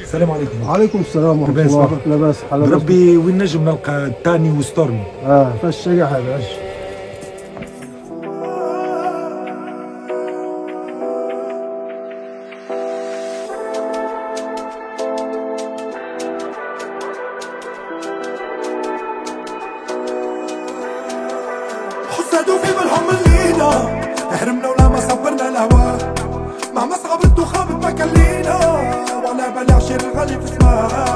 السلام عليكم. وعليكم السلام ورحمة لاباس الله؟ لاباس. حال بربي وين نجم نلقى تاني وستورمي. آه فاش الشقة هذا اش حسدوا في بالهم اللينا الغالي في سماها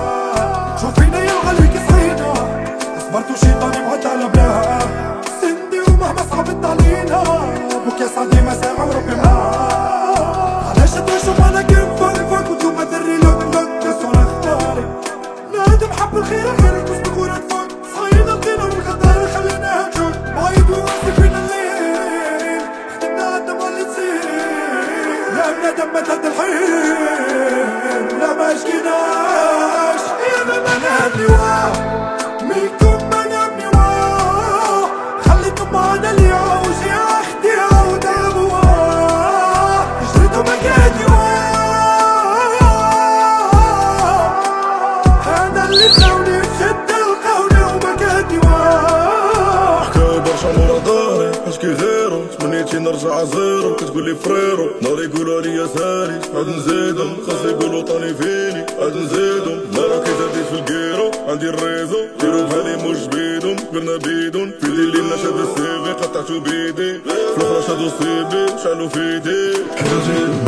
نرجع زيرو كتقول لي فريرو. نهار يقولوا لي سالي عاد نزيدهم خاص يقولوا طاني فيني. عاد نزيدهم نهار كي زاديت في الكيرو عندي الريزو ديرو بحالي مش بيدهم قلنا بيدون في دي اللي نشد السيفي قطعتو بيدي. في الأخرى شادو سيبي شالو في يدي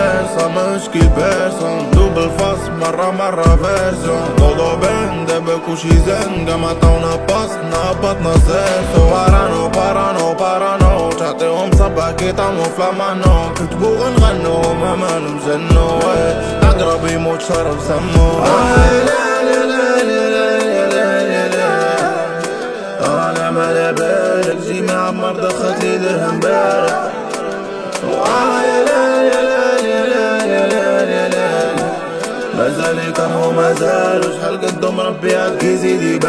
القوني ومكاني واه مساكي في الكابيسة مش كي بيرسون دوبل فاس مرة مرة فيرسون طولو بين دبك وشي زنقة ما طونا باس نهبطنا سيرسو بارانو بارانو بارانو. تعطيهم صبا كي طعمو فلامانو كتبو نغنو ما ما نمزنو. أقرب يموت شرب سمو. أنا ما بالك جي معمر دخلت لي درهم بارك آه casa Los halgan toman piat, kisi di